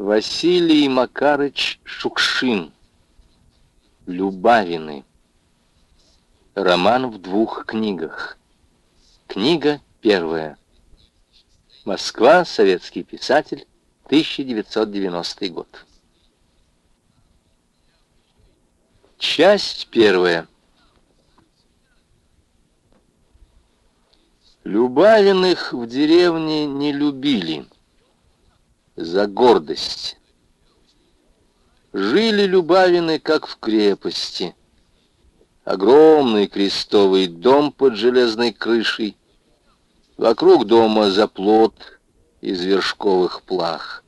Василий Макарыч Шукшин. Любавины. Роман в двух книгах. Книга первая. Москва, советский писатель, 1990 год. Часть первая. Любавиных в деревне не любили за гордость. Жили Любавины, как в крепости. Огромный крестовый дом под железной крышей. Вокруг дома заплот из вершковых плах.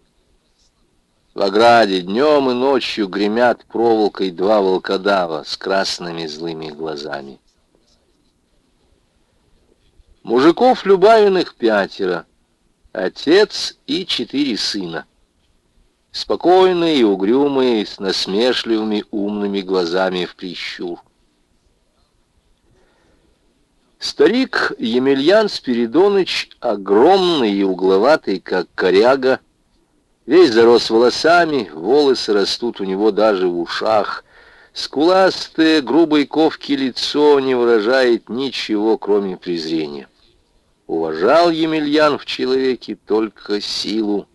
В ограде днем и ночью гремят проволокой два волкодава с красными злыми глазами. Мужиков Любавиных пятеро — Отец и четыре сына. Спокойные и угрюмые, с насмешливыми умными глазами в прищур. Старик Емельян Спиридоныч, огромный и угловатый, как коряга, весь зарос волосами, волосы растут у него даже в ушах. Скуластое, грубой ковки лицо не выражает ничего, кроме презрения. Уважал Емельян в человеке только силу.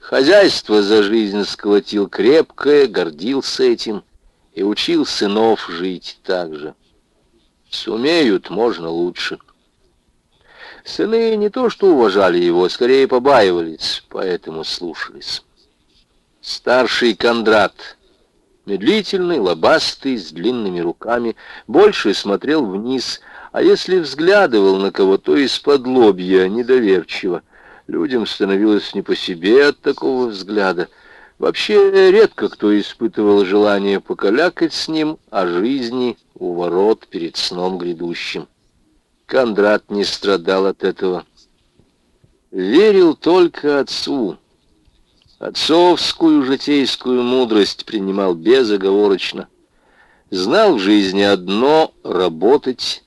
Хозяйство за жизнь сколотил крепкое, гордился этим и учил сынов жить так же. Сумеют, можно лучше. Сыны не то что уважали его, скорее побаивались, поэтому слушались. Старший Кондрат, медлительный, лобастый, с длинными руками, больше смотрел вниз, а если взглядывал на кого, то из-под лобья, недоверчиво. Людям становилось не по себе от такого взгляда. Вообще редко кто испытывал желание покалякать с ним о жизни у ворот перед сном грядущим. Кондрат не страдал от этого. Верил только отцу. Отцовскую житейскую мудрость принимал безоговорочно. Знал в жизни одно — работать,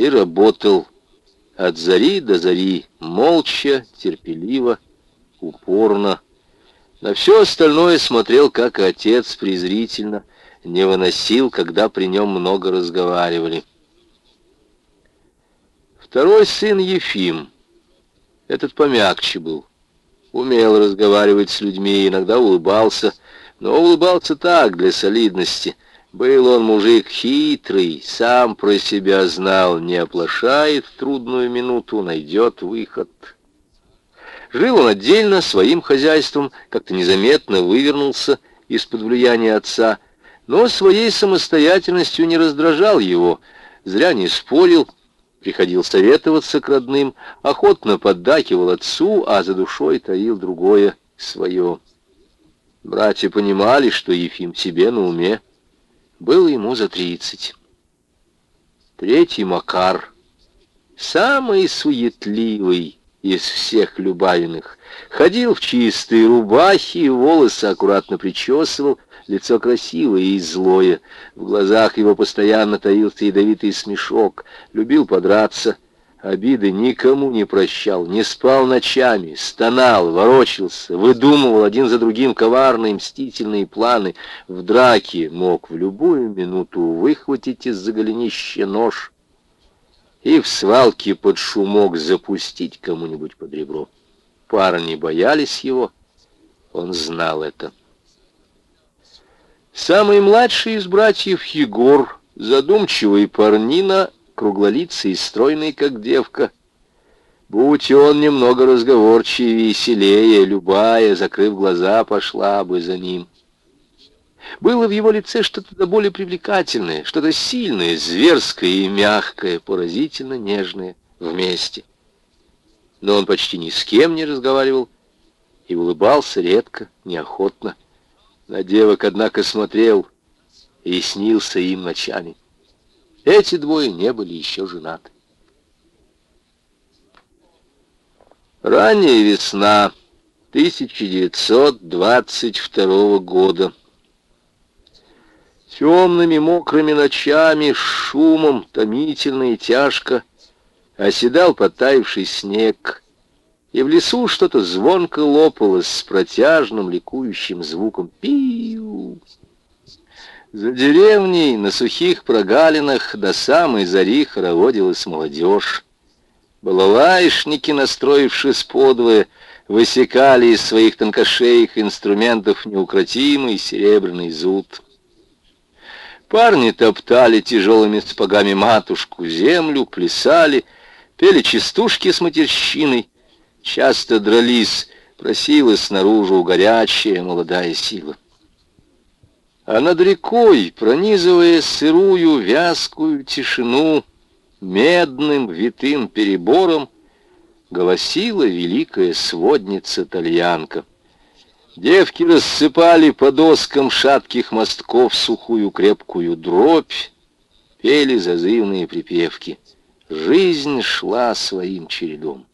и работал от зари до зари, молча, терпеливо, упорно. На все остальное смотрел, как отец, презрительно, не выносил, когда при нем много разговаривали. Второй сын Ефим, этот помягче был, умел разговаривать с людьми, иногда улыбался, но улыбался так, для солидности — был он мужик хитрый, сам про себя знал, не оплошает в трудную минуту, найдет выход. Жил он отдельно, своим хозяйством, как-то незаметно вывернулся из-под влияния отца, но своей самостоятельностью не раздражал его, зря не спорил, приходил советоваться к родным, охотно поддакивал отцу, а за душой таил другое свое. Братья понимали, что Ефим себе на уме, было ему за тридцать. Третий Макар, самый суетливый из всех Любавиных, ходил в чистые рубахи, волосы аккуратно причесывал, лицо красивое и злое, в глазах его постоянно таился ядовитый смешок, любил подраться — Обиды никому не прощал, не спал ночами, стонал, ворочался, выдумывал один за другим коварные мстительные планы. В драке мог в любую минуту выхватить из-за голенища нож и в свалке под шумок запустить кому-нибудь под ребро. Парни боялись его, он знал это. Самый младший из братьев Егор, задумчивый парнина, круглолицый и стройный, как девка. Будь он немного разговорчивее, веселее, любая, закрыв глаза, пошла бы за ним. Было в его лице что-то до более привлекательное, что-то сильное, зверское и мягкое, поразительно нежное вместе. Но он почти ни с кем не разговаривал и улыбался редко, неохотно. На девок, однако, смотрел и снился им ночами. Эти двое не были еще женаты. Ранняя весна 1922 года. Темными мокрыми ночами, шумом, томительно и тяжко оседал потаивший снег. и в лесу что-то звонко лопалось с протяжным ликующим звуком «пиу». За деревней на сухих прогалинах до самой зари хороводилась молодежь. Балалайшники, настроившись подвое, высекали из своих тонкошеих инструментов неукротимый серебряный зуд. Парни топтали тяжелыми сапогами матушку, землю, плясали, пели частушки с матерщиной, часто дрались, просилась наружу горячая молодая сила. А над рекой, пронизывая сырую, вязкую тишину, медным витым перебором, голосила великая сводница-тальянка. Девки рассыпали по доскам шатких мостков сухую крепкую дробь, пели зазывные припевки. Жизнь шла своим чередом.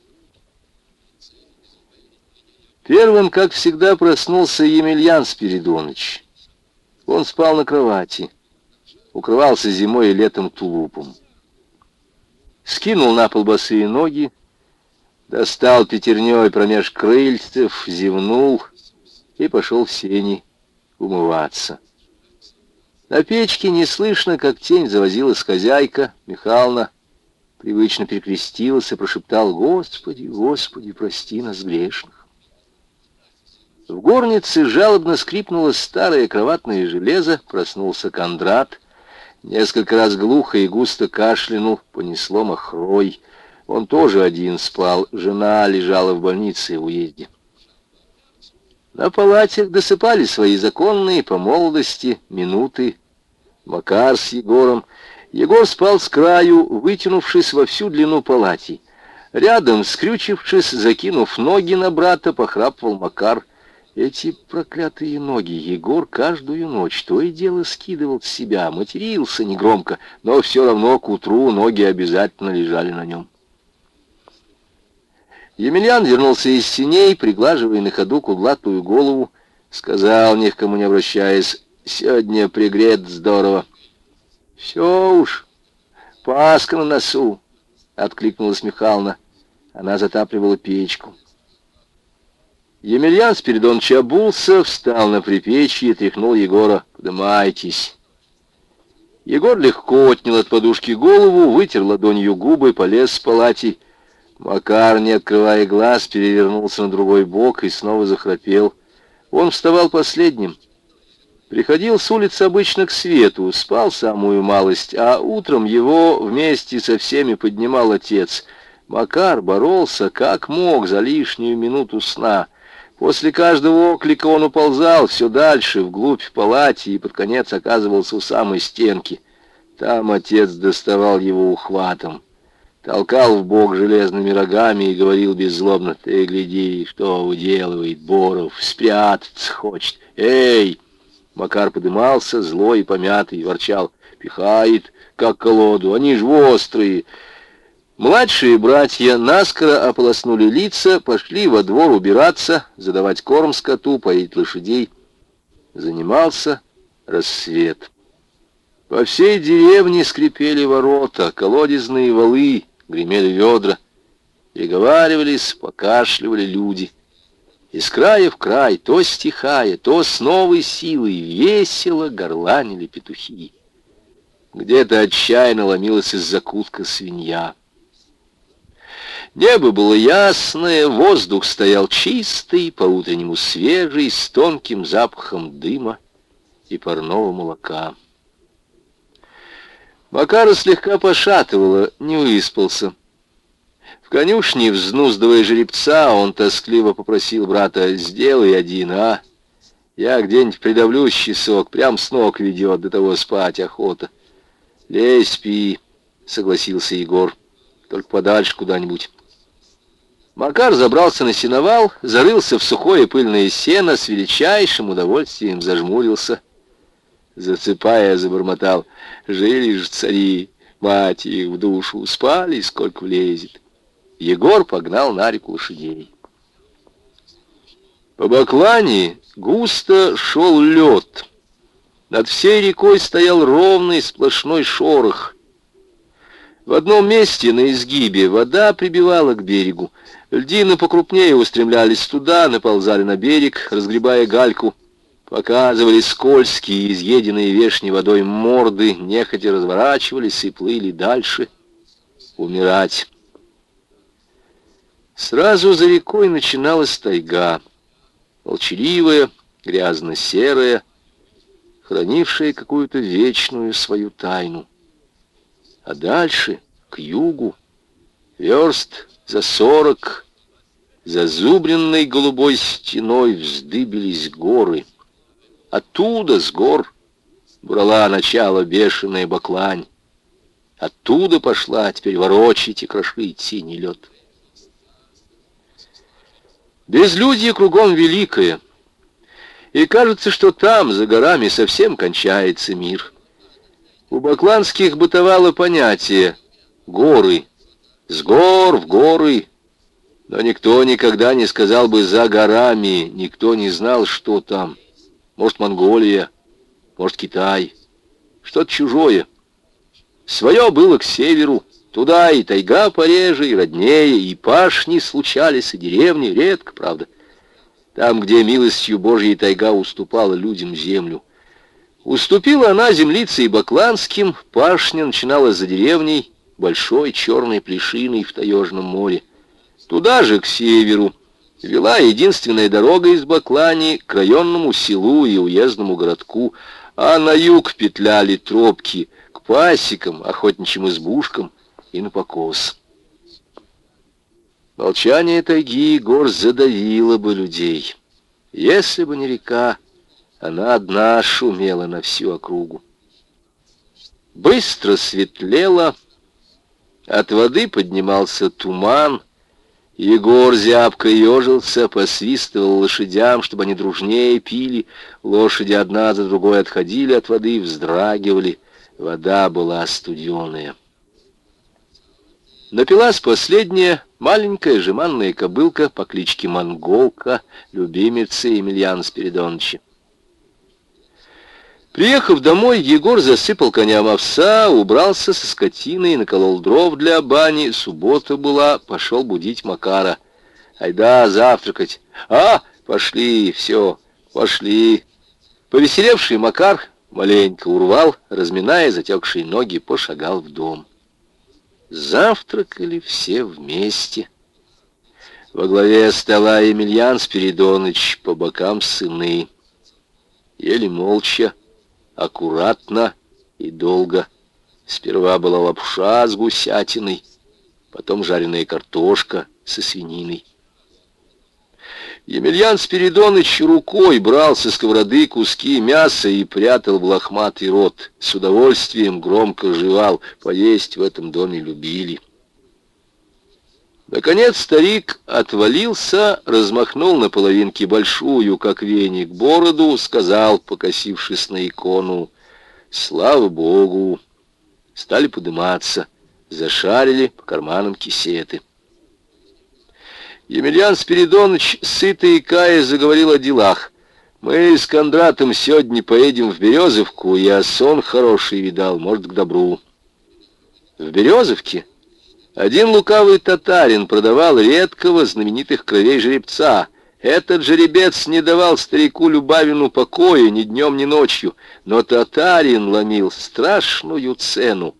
Первым, как всегда, проснулся Емельян Спиридоныч. Он спал на кровати, укрывался зимой и летом тулупом. Скинул на пол босые ноги, достал пятерней промеж крыльцев, зевнул и пошел в сени умываться. На печке не слышно, как тень завозилась хозяйка Михайловна, привычно перекрестилась и прошептал «Господи, Господи, прости нас грешных». В горнице жалобно скрипнуло старое кроватное железо, проснулся Кондрат. Несколько раз глухо и густо кашлянул, понесло махрой. Он тоже один спал, жена лежала в больнице в уезде. На палатях досыпали свои законные по молодости минуты. Макар с Егором. Егор спал с краю, вытянувшись во всю длину палати. Рядом, скрючившись, закинув ноги на брата, похрапывал Макар — эти проклятые ноги Егор каждую ночь то и дело скидывал с себя, матерился негромко, но все равно к утру ноги обязательно лежали на нем. Емельян вернулся из синей, приглаживая на ходу кудлатую голову, сказал, ни к кому не обращаясь, «Сегодня пригрет здорово». «Все уж, Пасха на носу», — откликнулась Михайловна. Она затапливала печку. Емельян Спиридонович обулся, встал на припечье и тряхнул Егора. «Подымайтесь». Егор легко отнял от подушки голову, вытер ладонью губы, полез с палати. Макар, не открывая глаз, перевернулся на другой бок и снова захрапел. Он вставал последним. Приходил с улицы обычно к свету, спал самую малость, а утром его вместе со всеми поднимал отец. Макар боролся как мог за лишнюю минуту сна — После каждого оклика он уползал все дальше, вглубь палати, и под конец оказывался у самой стенки. Там отец доставал его ухватом, толкал в бок железными рогами и говорил беззлобно, «Ты гляди, что уделывает Боров, спрятаться хочет! Эй!» Макар подымался, злой и помятый, ворчал, «Пихает, как колоду, они ж острые!» Младшие братья наскоро ополоснули лица, пошли во двор убираться, задавать корм скоту, поить лошадей. Занимался рассвет. По всей деревне скрипели ворота, колодезные валы, гремели ведра. Переговаривались, покашливали люди. Из края в край, то стихая, то с новой силой, весело горланили петухи. Где-то отчаянно ломилась из закутка свинья. Небо было ясное, воздух стоял чистый, по-утреннему свежий, с тонким запахом дыма и парного молока. Макара слегка пошатывало, не выспался. В конюшне, взнуздывая жеребца, он тоскливо попросил брата, «Сделай один, а? Я где-нибудь придавлюсь часок, прям с ног ведет, до того спать охота». «Лезь, спи», — согласился Егор, — «только подальше куда-нибудь». Макар забрался на сеновал, зарылся в сухое пыльное сено, с величайшим удовольствием зажмурился. Засыпая, забормотал, жили же цари, мать их в душу, спали, сколько влезет. Егор погнал на реку лошадей. По Баклане густо шел лед. Над всей рекой стоял ровный сплошной шорох. В одном месте на изгибе вода прибивала к берегу, Льдины покрупнее устремлялись туда, наползали на берег, разгребая гальку, показывали скользкие, изъеденные вешней водой морды, нехотя разворачивались и плыли дальше умирать. Сразу за рекой начиналась тайга, молчаливая, грязно-серая, хранившая какую-то вечную свою тайну. А дальше, к югу, верст за сорок, зазубренной голубой стеной вздыбились горы. Оттуда, с гор, брала начало бешеная баклань. Оттуда пошла теперь ворочить и крошить синий лед. Безлюдье кругом великое, и кажется, что там, за горами, совсем кончается мир. У бакланских бытовало понятие «горы», «с гор в горы», но никто никогда не сказал бы «за горами», никто не знал, что там. Может, Монголия, может, Китай, что-то чужое. Свое было к северу, Туда и тайга пореже, и роднее, и пашни случались, и деревни, редко, правда. Там, где милостью Божьей тайга уступала людям землю. Уступила она землице и бакланским, пашня начиналась за деревней, большой черной плешиной в Таежном море. Туда же, к северу, вела единственная дорога из Баклани к районному селу и уездному городку, а на юг петляли тропки к пасекам, охотничьим избушкам, и на покос. Молчание тайги и гор задавило бы людей. Если бы не река, она одна шумела на всю округу. Быстро светлело, от воды поднимался туман, Егор зябко ежился, посвистывал лошадям, чтобы они дружнее пили. Лошади одна за другой отходили от воды и вздрагивали. Вода была студеная. Напилась последняя маленькая жеманная кобылка по кличке Монголка, любимица Емельяна Спиридоновича. Приехав домой, Егор засыпал коням овса, убрался со скотиной, наколол дров для бани. Суббота была, пошел будить Макара. Айда завтракать. А, пошли, все, пошли. Повеселевший Макар маленько урвал, разминая затекшие ноги, пошагал в дом. Завтракали все вместе. Во главе стола Емельян Спиридоныч, по бокам сыны. Ели молча, аккуратно и долго. Сперва была лапша с гусятиной, потом жареная картошка со свининой. Емельян Спиридоныч рукой брал со сковороды куски мяса и прятал в лохматый рот. С удовольствием громко жевал. Поесть в этом доме любили. Наконец старик отвалился, размахнул на половинке большую, как веник, бороду, сказал, покосившись на икону, «Слава Богу!» Стали подниматься, зашарили по карманам кисеты. Емельян Спиридонович, сытый и кая, заговорил о делах. «Мы с Кондратом сегодня поедем в Березовку, я сон хороший видал, может, к добру». В Березовке один лукавый татарин продавал редкого знаменитых кровей жеребца. Этот жеребец не давал старику Любавину покоя ни днем, ни ночью, но татарин ломил страшную цену.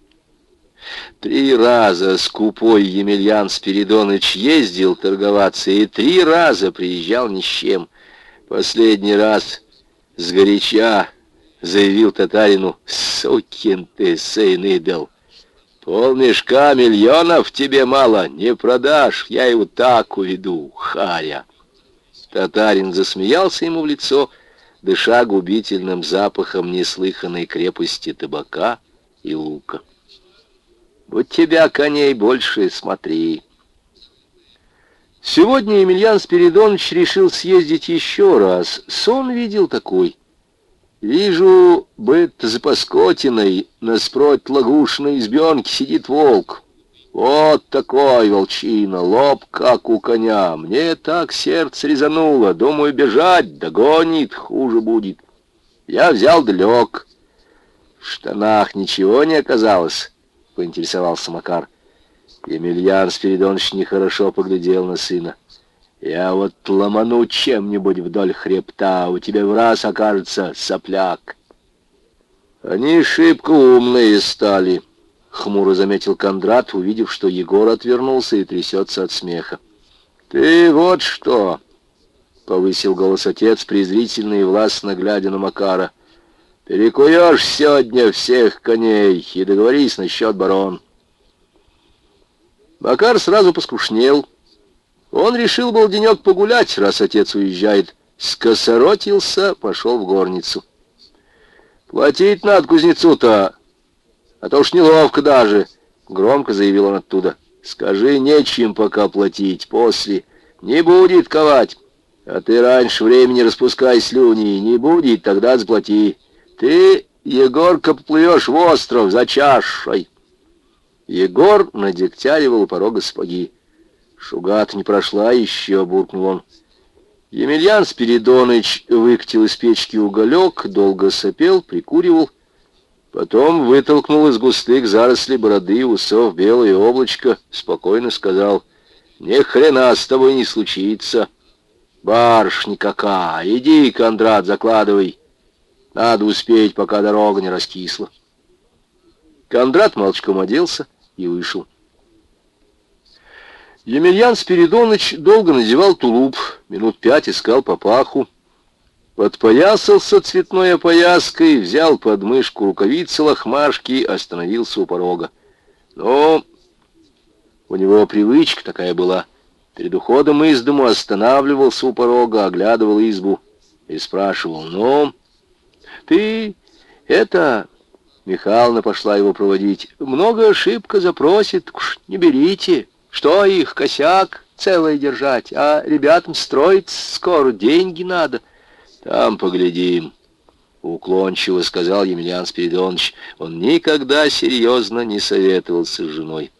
Три раза скупой Емельян Спиридоныч ездил торговаться и три раза приезжал ни с чем. Последний раз сгоряча заявил татарину «Сукин ты, сын идол! Полмешка миллионов тебе мало, не продашь, я его так уведу, харя!» Татарин засмеялся ему в лицо, дыша губительным запахом неслыханной крепости табака и лука. У тебя коней больше, смотри. Сегодня Емельян Спиридонович решил съездить еще раз. Сон видел такой. Вижу, быт за паскотиной, наспроть лагушной избенки сидит волк. Вот такой волчина, лоб как у коня. Мне так сердце резануло. Думаю, бежать, догонит, хуже будет. Я взял далек. В штанах ничего не оказалось поинтересовался Макар. Емельян Спиридонович нехорошо поглядел на сына. «Я вот ломану чем-нибудь вдоль хребта, у тебя в раз окажется сопляк». «Они шибко умные стали», — хмуро заметил Кондрат, увидев, что Егор отвернулся и трясется от смеха. «Ты вот что!» — повысил голос отец, презрительно и властно глядя на Макара. «Перекуешь сегодня всех коней и договорись насчет барон». Макар сразу поскушнел. Он решил был денек погулять, раз отец уезжает. Скосоротился, пошел в горницу. «Платить надо кузнецу-то, а то уж неловко даже», — громко заявил он оттуда. «Скажи, нечем пока платить, после не будет ковать. А ты раньше времени распускай слюни, не будет, тогда заплати. Ты, Егорка, поплывешь в остров за чашей». Егор надегтяривал у порога сапоги. «Шугат не прошла еще», — буркнул он. Емельян Спиридоныч выкатил из печки уголек, долго сопел, прикуривал. Потом вытолкнул из густых зарослей бороды усов белое облачко, спокойно сказал, «Ни хрена с тобой не случится. Барш никакая, иди, Кондрат, закладывай. Надо успеть, пока дорога не раскисла». Кондрат молчком оделся, и вышел. Емельян Спиридоныч долго надевал тулуп, минут пять искал папаху, подпоясался цветной опояской, взял под мышку рукавицы лохмашки, остановился у порога. Но у него привычка такая была. Перед уходом из дому останавливался у порога, оглядывал избу и спрашивал, «Ну, ты это Михайловна пошла его проводить. «Много ошибка запросит, уж не берите. Что их, косяк целое держать, а ребятам строить скоро деньги надо. Там поглядим». Уклончиво сказал Емельян Спиридонович. Он никогда серьезно не советовался с женой.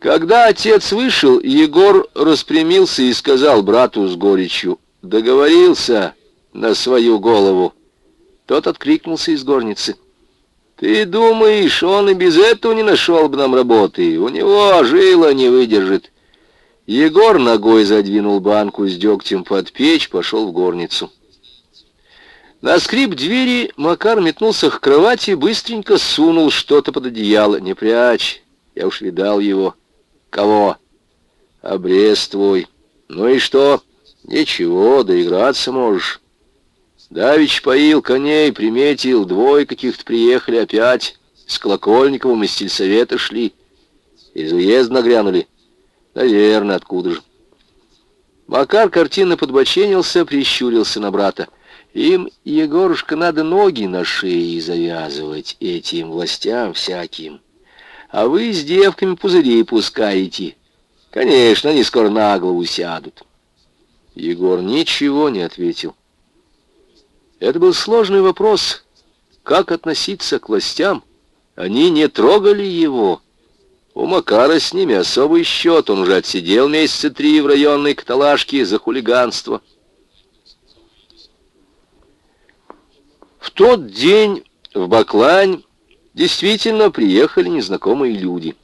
Когда отец вышел, Егор распрямился и сказал брату с горечью, «Договорился на свою голову». Тот откликнулся из горницы. «Ты думаешь, он и без этого не нашел бы нам работы? У него жила не выдержит». Егор ногой задвинул банку с дегтем под печь, пошел в горницу. На скрип двери Макар метнулся к кровати, быстренько сунул что-то под одеяло. «Не прячь, я уж видал его». «Кого?» «Обрез твой». «Ну и что?» «Ничего, доиграться можешь». Давич поил коней, приметил, двое каких-то приехали опять. С Колокольниковым из сельсовета шли. Из уезда нагрянули. Наверное, откуда же. Макар картинно подбоченился, прищурился на брата. Им, Егорушка, надо ноги на шее завязывать этим властям всяким. А вы с девками пузыри пускаете. Конечно, они скоро на голову сядут. Егор ничего не ответил. Это был сложный вопрос, как относиться к властям. Они не трогали его. У Макара с ними особый счет, он уже отсидел месяца три в районной каталажке за хулиганство. В тот день в Баклань действительно приехали незнакомые люди.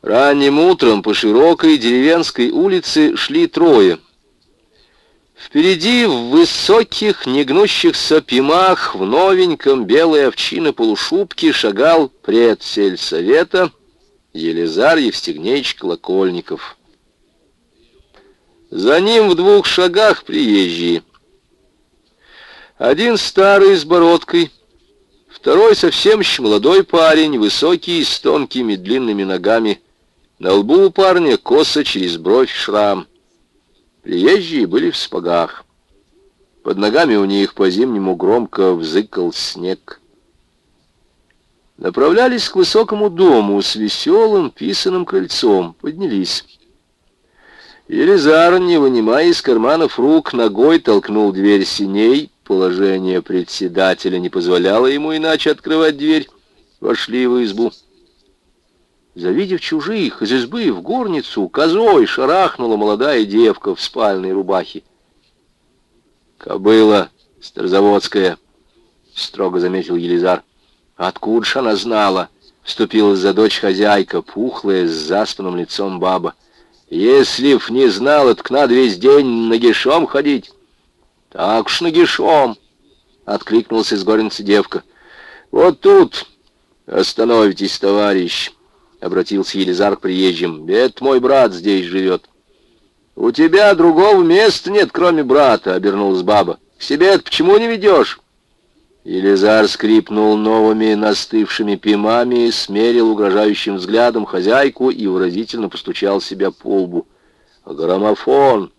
Ранним утром по широкой деревенской улице шли трое — Впереди в высоких, негнущихся пимах в новеньком белой овчино полушубке шагал предсельсовета Елизар Евстигнеевич Колокольников. За ним в двух шагах приезжие. Один старый с бородкой, второй совсем еще молодой парень, высокий, с тонкими длинными ногами. На лбу у парня косо через бровь шрам. Приезжие были в спагах. Под ногами у них по-зимнему громко взыкал снег. Направлялись к высокому дому с веселым писаным крыльцом. Поднялись. Елизар, не вынимая из карманов рук, ногой толкнул дверь синей. Положение председателя не позволяло ему иначе открывать дверь. Вошли в избу. Завидев чужих, из избы в горницу козой шарахнула молодая девка в спальной рубахе. «Кобыла старозаводская», — строго заметил Елизар. «Откуда ж она знала?» вступила за дочь хозяйка, пухлая, с заспанным лицом баба. «Если б не знал, так надо весь день нагишом ходить». «Так уж нагишом», — откликнулась из горницы девка. «Вот тут остановитесь, товарищ», — обратился Елизар к приезжим. «Это мой брат здесь живет». «У тебя другого места нет, кроме брата», — обернулась баба. «К себе почему не ведешь?» Елизар скрипнул новыми настывшими пимами, смерил угрожающим взглядом хозяйку и выразительно постучал себя по лбу. «Граммофон!»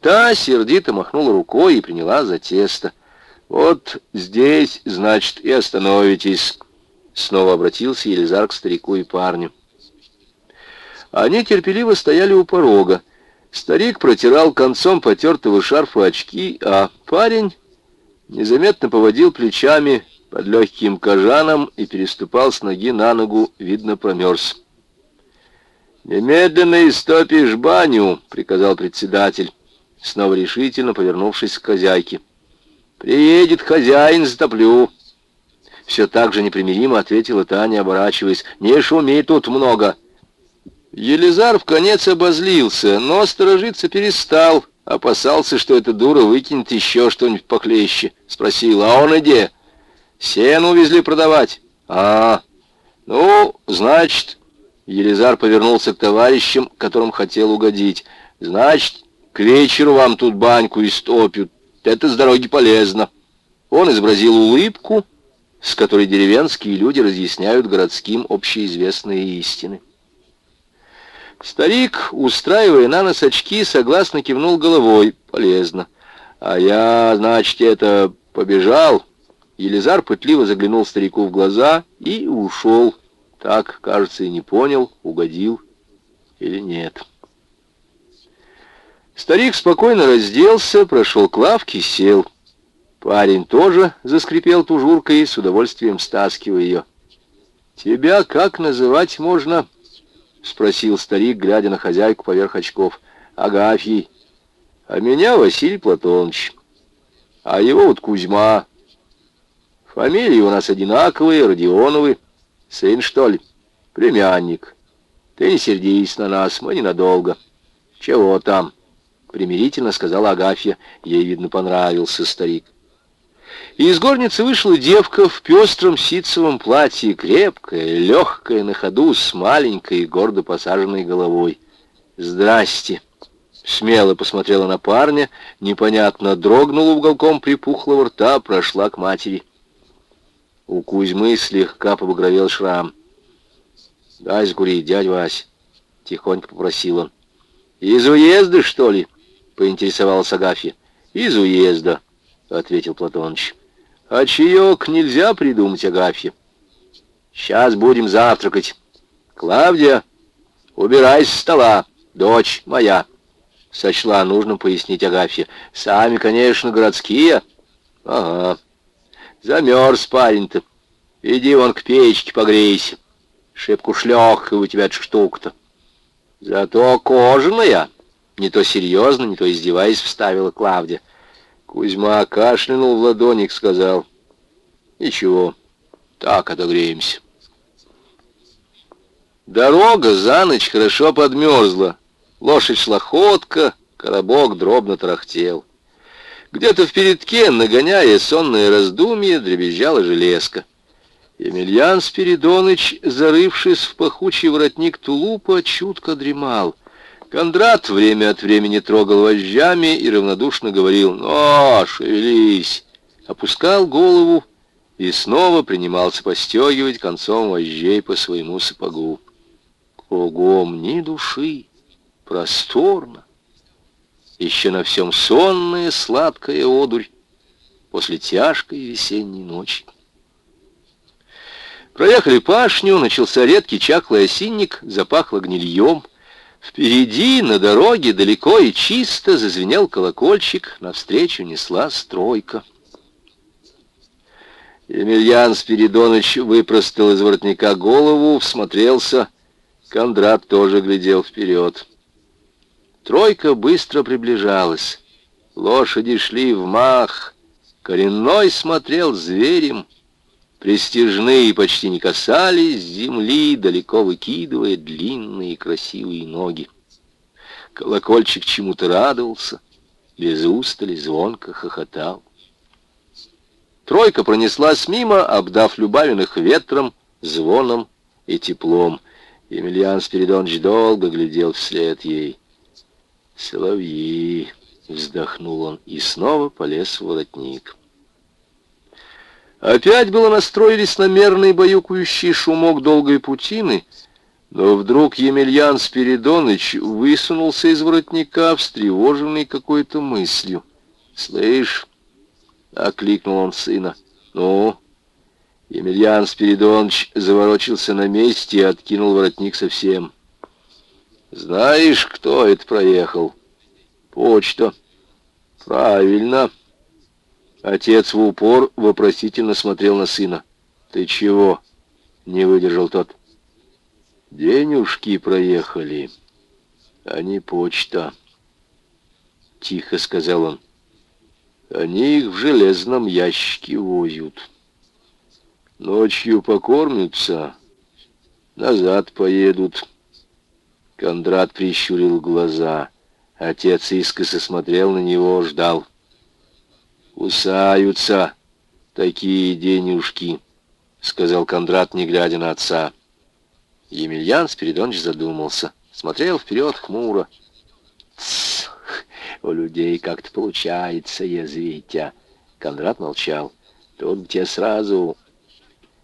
Та сердито махнула рукой и приняла за тесто. «Вот здесь, значит, и остановитесь», — снова обратился Елизар к старику и парню. Они терпеливо стояли у порога. Старик протирал концом потертого шарфа очки, а парень незаметно поводил плечами под легким кожаном и переступал с ноги на ногу, видно, промерз. «Немедленно истопишь баню», — приказал председатель, снова решительно повернувшись к хозяйке. «Приедет хозяин, затоплю». Все так же непримиримо ответила Таня, оборачиваясь. «Не шуми тут много». Елизар в конец обозлился, но сторожиться перестал, опасался, что эта дура выкинет еще что-нибудь похлеще. Спросил, а он где? Сену увезли продавать. А, ну, значит... Елизар повернулся к товарищам, которым хотел угодить. «Значит, к вечеру вам тут баньку истопят. Это с дороги полезно». Он изобразил улыбку, с которой деревенские люди разъясняют городским общеизвестные истины. Старик, устраивая на нос очки, согласно кивнул головой. Полезно. А я, значит, это побежал. Елизар пытливо заглянул старику в глаза и ушел. Так, кажется, и не понял, угодил или нет. Старик спокойно разделся, прошел к лавке, сел. Парень тоже заскрипел тужуркой, с удовольствием стаскивая ее. «Тебя как называть можно?» — спросил старик, глядя на хозяйку поверх очков. «Агафьей. А меня Василий Платонович. А его вот Кузьма. Фамилии у нас одинаковые, Родионовы. Сын, что ли? Племянник. Ты не сердись на нас, мы ненадолго. Чего там?» Примирительно сказала Агафья. Ей, видно, понравился старик. И из горницы вышла девка в пестром ситцевом платье, крепкая, легкая на ходу, с маленькой и гордо посаженной головой. «Здрасте!» Смело посмотрела на парня, непонятно дрогнула уголком припухлого рта, прошла к матери. У Кузьмы слегка побагровел шрам. «Дай сгурить, дядь Вась!» — тихонько попросил он. «Из уезда, что ли?» — поинтересовалась Агафья. «Из уезда», — ответил Платоныч. А чаек нельзя придумать, Агафья. Сейчас будем завтракать. Клавдия, убирай с стола, дочь моя. Сочла нужно пояснить Агафья. Сами, конечно, городские. Ага. Замерз парень-то. Иди вон к печке погрейся. Шлёх, и у тебя штука-то. Зато кожаная. Не то серьезно, не то издеваясь, вставила Клавдия. Кузьма кашлянул в ладоник, сказал. Ничего, так отогреемся. Дорога за ночь хорошо подмерзла. Лошадь шла ходка, коробок дробно тарахтел. Где-то в передке, нагоняя сонное раздумье, дребезжала железка. Емельян Спиридоныч, зарывшись в пахучий воротник тулупа, чутко дремал — Кондрат время от времени трогал вожжами и равнодушно говорил «Но, шевелись!» Опускал голову и снова принимался постегивать концом вожжей по своему сапогу. Кругом ни души, просторно. Еще на всем сонная сладкая одурь после тяжкой весенней ночи. Проехали пашню, начался редкий чаклый осинник, запахло гнильем — Впереди, на дороге, далеко и чисто зазвенел колокольчик, навстречу несла стройка. Емельян Спиридоныч выпростал из воротника голову, всмотрелся. Кондрат тоже глядел вперед. Тройка быстро приближалась. Лошади шли в мах. Коренной смотрел зверем. Престижные почти не касались земли, далеко выкидывая длинные красивые ноги. Колокольчик чему-то радовался, без устали звонко хохотал. Тройка пронеслась мимо, обдав Любавиных ветром, звоном и теплом. Емельян Спиридонович долго глядел вслед ей. «Соловьи!» — вздохнул он и снова полез в воротник. Опять было настроились на мерный баюкающий шумок долгой путины, но вдруг Емельян Спиридоныч высунулся из воротника, встревоженный какой-то мыслью. «Слышь!» — окликнул он сына. «Ну?» Емельян Спиридонович заворочился на месте и откинул воротник совсем. «Знаешь, кто это проехал?» «Почта». «Правильно». Отец в упор вопросительно смотрел на сына. «Ты чего?» — не выдержал тот. «Денюжки проехали, а не почта», — тихо сказал он. «Они их в железном ящике возят. Ночью покормятся, назад поедут». Кондрат прищурил глаза. Отец искоса смотрел на него, ждал. «Кусаются такие денежки», — сказал Кондрат, не глядя на отца. Емельян Спиридонович задумался, смотрел вперед хмуро. «Тссс, у людей как-то получается язвить, а...» Кондрат молчал. «Тут тебе сразу...»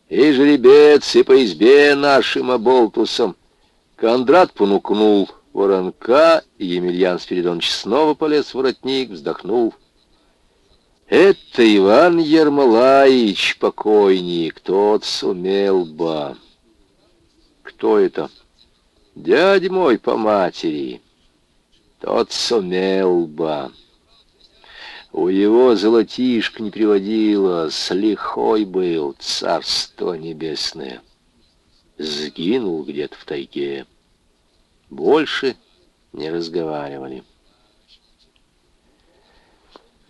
«И жеребец, и по избе нашим оболтусом!» Кондрат понукнул воронка, и Емельян Спиридонович снова полез в воротник, вздохнул. Это Иван Ермолаевич, покойник, тот сумел бы. Кто это? Дядя мой по матери. Тот сумел бы. У его золотишко не приводило, слихой был, царство небесное. Сгинул где-то в тайге. Больше не разговаривали.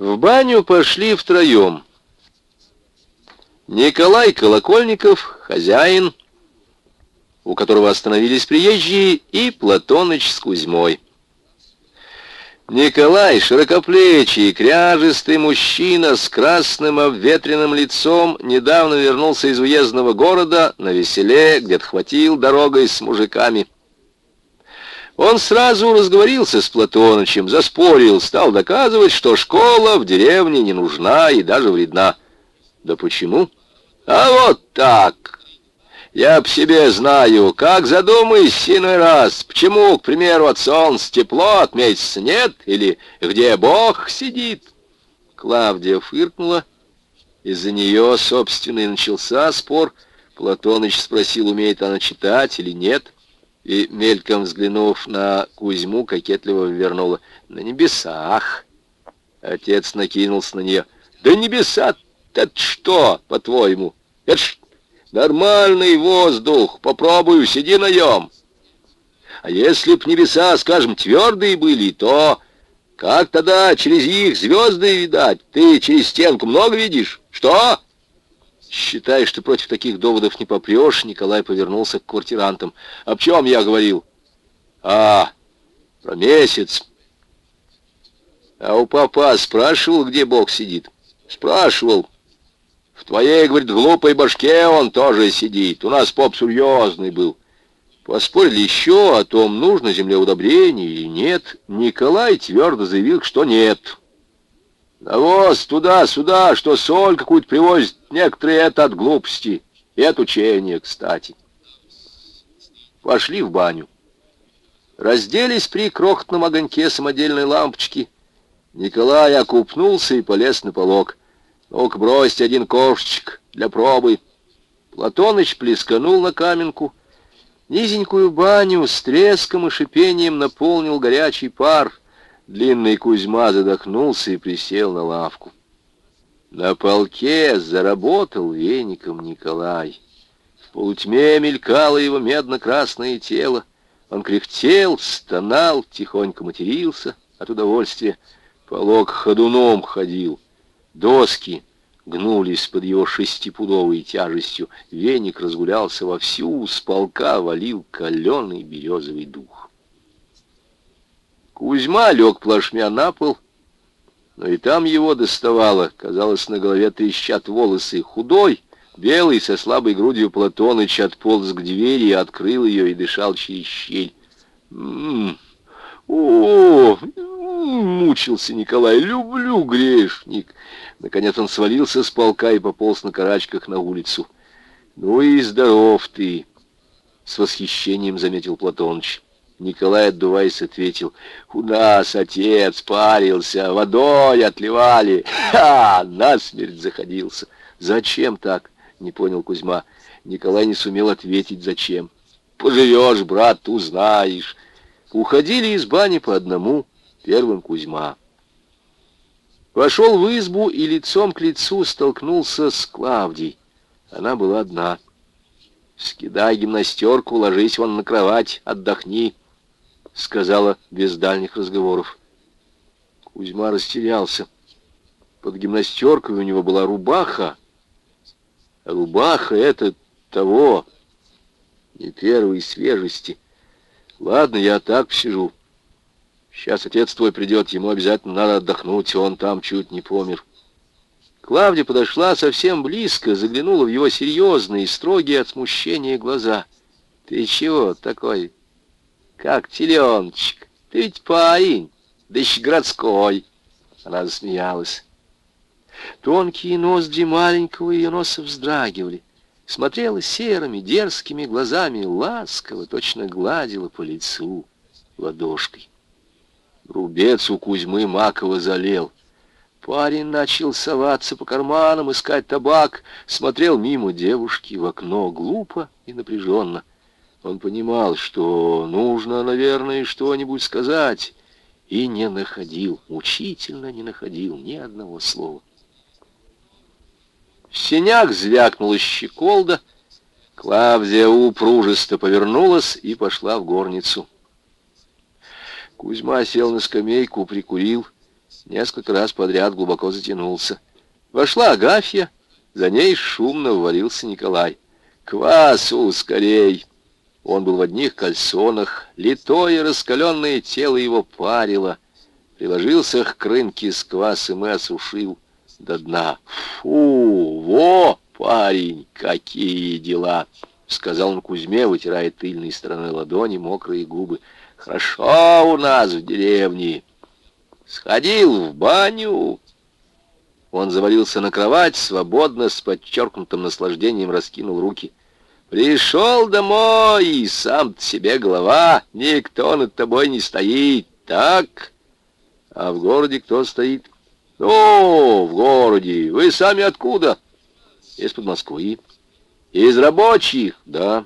В баню пошли втроем. Николай Колокольников, хозяин, у которого остановились приезжие, и Платоныч с Кузьмой. Николай, широкоплечий, кряжистый мужчина с красным обветренным лицом, недавно вернулся из уездного города на веселе, где-то хватил дорогой с мужиками. Он сразу разговорился с Платонычем, заспорил, стал доказывать, что школа в деревне не нужна и даже вредна. Да почему? А вот так. Я по себе знаю, как задумаюсь иной раз, почему, к примеру, от солнца тепло, от месяца нет, или где Бог сидит. Клавдия фыркнула. Из-за нее, собственно, и начался спор. Платоныч спросил, умеет она читать или нет и, мельком взглянув на Кузьму, кокетливо вернула. «На небесах!» Отец накинулся на нее. «Да небеса это что, по-твоему? Это ж нормальный воздух. Попробую, сиди наем. А если б небеса, скажем, твердые были, то как тогда через их звезды видать? Ты через стенку много видишь? Что?» Считая, что против таких доводов не попрешь, Николай повернулся к квартирантам. «Об чем я говорил?» «А, про месяц». «А у папа спрашивал, где Бог сидит?» «Спрашивал. В твоей, говорит, глупой башке он тоже сидит. У нас поп серьезный был». Поспорили еще о том, нужно земле удобрение или нет. Николай твердо заявил, что нет. Навоз туда-сюда, что соль какую-то привозят, некоторые это от глупости. И от учения, кстати. Пошли в баню. Разделись при крохотном огоньке самодельной лампочки. Николай окупнулся и полез на полок. Ну-ка, бросьте один ковшечек для пробы. Платоныч плесканул на каменку. Низенькую баню с треском и шипением наполнил горячий пар — Длинный Кузьма задохнулся и присел на лавку. На полке заработал веником Николай. В полутьме мелькало его медно-красное тело. Он кряхтел, стонал, тихонько матерился от удовольствия. Полок ходуном ходил. Доски гнулись под его шестипудовой тяжестью. Веник разгулялся вовсю, с полка валил каленый березовый дух. Кузьма лег плашмя на пол, но и там его доставало. Казалось, на голове трещат волосы. Худой, белый, со слабой грудью Платоныч отполз к двери, открыл ее и дышал через щель. «М-м-м! О, мучился Николай, люблю грешник. Наконец он свалился с полка и пополз на карачках на улицу. Ну и здоров ты, с восхищением заметил Платоныч. Николай, отдуваясь, ответил, «У нас отец парился, водой отливали, ха, насмерть заходился». «Зачем так?» — не понял Кузьма. Николай не сумел ответить, зачем. «Поживешь, брат, узнаешь». Уходили из бани по одному, первым Кузьма. Вошел в избу и лицом к лицу столкнулся с Клавдией. Она была одна. «Скидай гимнастерку, ложись вон на кровать, отдохни», — сказала без дальних разговоров. Кузьма растерялся. Под гимнастеркой у него была рубаха. рубаха — это того, не первой свежести. Ладно, я так сижу. Сейчас отец твой придет, ему обязательно надо отдохнуть, он там чуть не помер. Клавдия подошла совсем близко, заглянула в его серьезные, строгие от смущения глаза. «Ты чего такой, как теленочек? Ты ведь парень, да еще городской!» Она засмеялась. Тонкие ноздри маленького ее носа вздрагивали смотрела серыми, дерзкими глазами, ласково, точно гладила по лицу ладошкой. Рубец у Кузьмы Макова залил. Парень начал соваться по карманам, искать табак, смотрел мимо девушки в окно глупо и напряженно. Он понимал, что нужно, наверное, что-нибудь сказать, и не находил, мучительно не находил ни одного слова. В сенях звякнула щеколда. Клавдия упружисто повернулась и пошла в горницу. Кузьма сел на скамейку, прикурил, несколько раз подряд глубоко затянулся. Вошла Агафья, за ней шумно ввалился Николай. «Квасу скорей!» Он был в одних кальсонах, литое раскаленное тело его парило. Приложился к крынке с квасом и осушил до дна. «Фу, во, парень, какие дела!» — сказал он Кузьме, вытирая тыльной стороной ладони мокрые губы. «Хорошо у нас в деревне. Сходил в баню». Он завалился на кровать, свободно, с подчеркнутым наслаждением раскинул руки. «Пришел домой, и сам себе голова, никто над тобой не стоит, так? А в городе кто стоит?» «Ну, в городе. Вы сами откуда?» «Из-под Москвы». «Из рабочих?» «Да».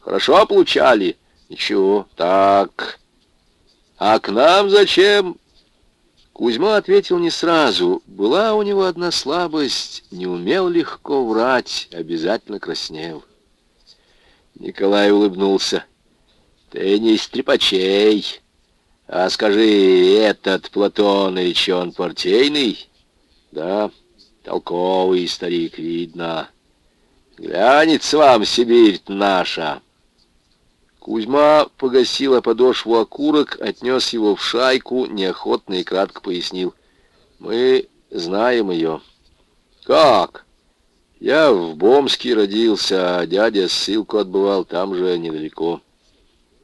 «Хорошо получали?» «Ничего. Так. А к нам зачем?» Кузьма ответил не сразу. Была у него одна слабость. Не умел легко врать, обязательно краснел. Николай улыбнулся. «Ты не из трепачей». А скажи, этот Платоныч, он партийный? Да, толковый старик, видно. Глянется вам Сибирь наша. Кузьма погасила подошву окурок, отнес его в шайку, неохотно и кратко пояснил. Мы знаем ее. Как? Я в Бомске родился, а дядя ссылку отбывал там же недалеко.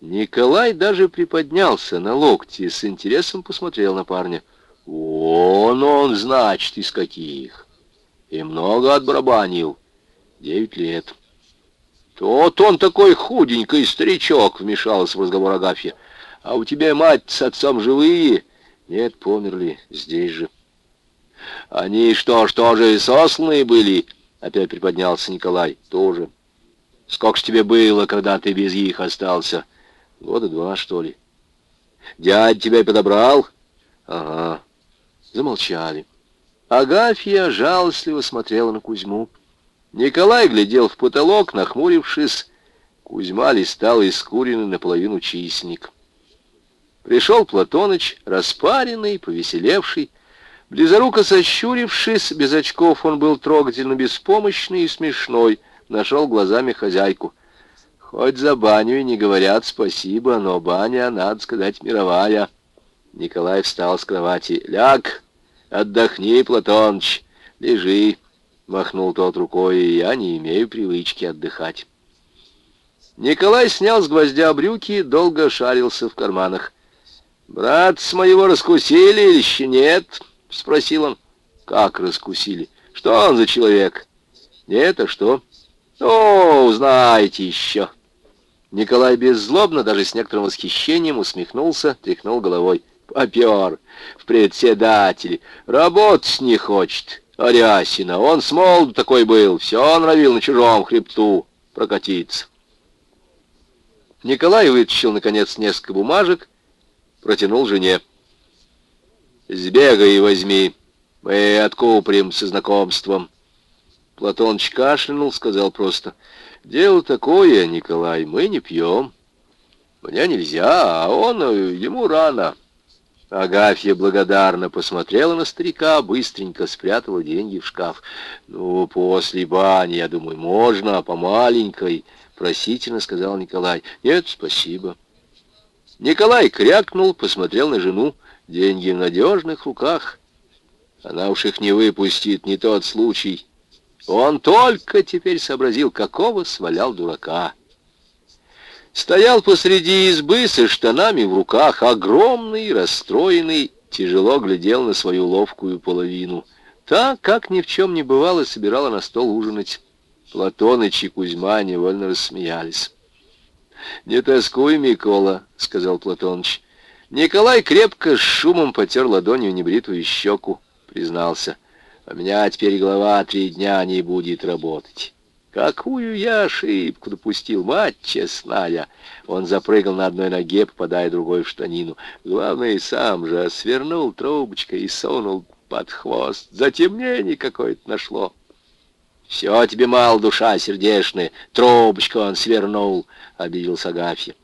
Николай даже приподнялся на локти и с интересом посмотрел на парня. «Он, он, значит, из каких? И много отбарабанил. Девять лет». «Тот он такой худенький старичок», — вмешалась в разговор Агафья. «А у тебя мать с отцом живые?» «Нет, померли, здесь же». «Они что, что же, сосланные были?» — опять приподнялся Николай. «Тоже». «Сколько ж тебе было, когда ты без их остался?» Года два, что ли. Дядь тебя подобрал? Ага. Замолчали. Агафья жалостливо смотрела на Кузьму. Николай глядел в потолок, нахмурившись. Кузьма листал искуренный наполовину чистник. Пришел Платоныч, распаренный, повеселевший. Близоруко сощурившись, без очков он был трогательно беспомощный и смешной, нашел глазами хозяйку. Хоть за баню и не говорят спасибо, но баня, надо сказать, мировая. Николай встал с кровати. «Ляг, отдохни, Платоныч, лежи», — махнул тот рукой, — «я не имею привычки отдыхать». Николай снял с гвоздя брюки, долго шарился в карманах. «Брат, с моего раскусили или еще нет?» — спросил он. «Как раскусили? Что он за человек?» «Нет, а что?» «О, узнаете еще!» Николай беззлобно, даже с некоторым восхищением, усмехнулся, тряхнул головой. «Попер в председатели. Работать не хочет. Арясина. Он с молоду такой был. Все норовил на чужом хребту прокатиться». Николай вытащил, наконец, несколько бумажек, протянул жене. «Сбегай и возьми. Мы откуприм со знакомством». Платоныч кашлянул, сказал просто, «Дело такое, Николай, мы не пьем. Мне нельзя, а он, ему рано». Агафья благодарно посмотрела на старика, быстренько спрятала деньги в шкаф. «Ну, после бани, я думаю, можно, по маленькой», — просительно сказал Николай. «Нет, спасибо». Николай крякнул, посмотрел на жену. Деньги в надежных руках. Она уж их не выпустит, не тот случай. Он только теперь сообразил, какого свалял дурака. Стоял посреди избы со штанами в руках, огромный, расстроенный, тяжело глядел на свою ловкую половину. Та, как ни в чем не бывало, собирала на стол ужинать. Платоныч и Кузьма невольно рассмеялись. «Не тоскуй, Микола», — сказал Платоныч. Николай крепко с шумом потер ладонью небритую щеку, признался. «У меня теперь голова три дня не будет работать». Какую я ошибку допустил, мать честная! Он запрыгал на одной ноге, попадая другой в штанину. Главное, сам же свернул трубочкой и сунул под хвост. Затемнение какое-то нашло. «Все тебе мало, душа сердешная, трубочку он свернул», — обиделся Агафья.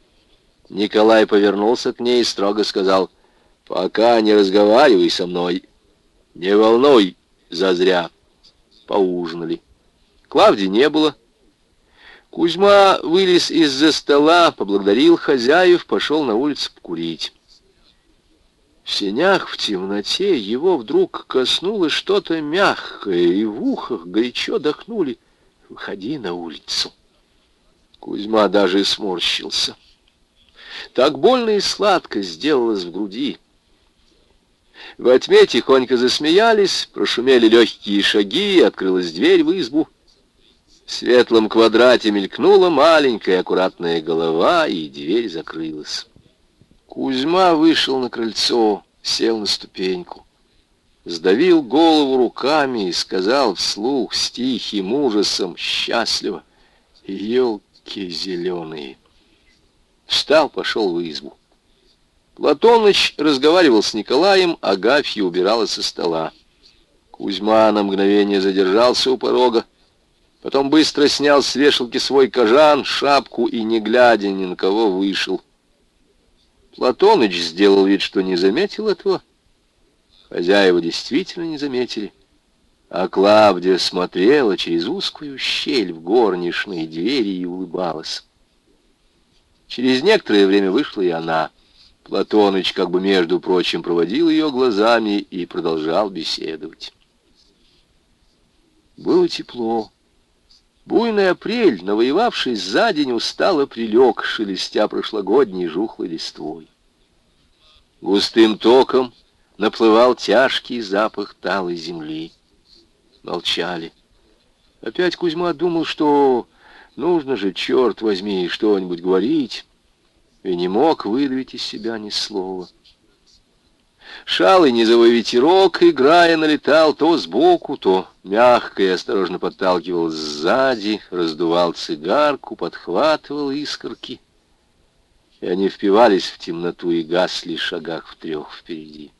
Николай повернулся к ней и строго сказал, «Пока не разговаривай со мной, не волнуй зазря». Поужинали. Клавди не было. Кузьма вылез из-за стола, поблагодарил хозяев, пошел на улицу покурить. В сенях, в темноте, его вдруг коснулось что-то мягкое, и в ухах горячо дохнули. «Выходи на улицу». Кузьма даже сморщился. Так больно и сладко сделалось в груди. Во тьме тихонько засмеялись, прошумели легкие шаги, открылась дверь в избу. В светлом квадрате мелькнула маленькая аккуратная голова, и дверь закрылась. Кузьма вышел на крыльцо, сел на ступеньку, сдавил голову руками и сказал вслух с тихим ужасом счастливо «Елки зеленые!» Встал, пошел в избу. Платоныч разговаривал с Николаем, Агафья убирала со стола. Кузьма на мгновение задержался у порога, потом быстро снял с вешалки свой кожан, шапку и, не глядя ни на кого, вышел. Платоныч сделал вид, что не заметил этого. Хозяева действительно не заметили. А Клавдия смотрела через узкую щель в горничной двери и улыбалась. Через некоторое время вышла и она. Платоныч, как бы между прочим, проводил ее глазами и продолжал беседовать. Было тепло. Буйный апрель, навоевавшись за день, устало прилег, шелестя прошлогодней жухлой листвой. Густым током наплывал тяжкий запах талой земли. Молчали. Опять Кузьма думал, что нужно же, черт возьми, что-нибудь говорить, и не мог выдавить из себя ни слова. Шалый низовой ветерок, играя, налетал то сбоку, то мягко и осторожно подталкивал сзади, раздувал цигарку, подхватывал искорки. И они впивались в темноту и гасли шагах в трех впереди.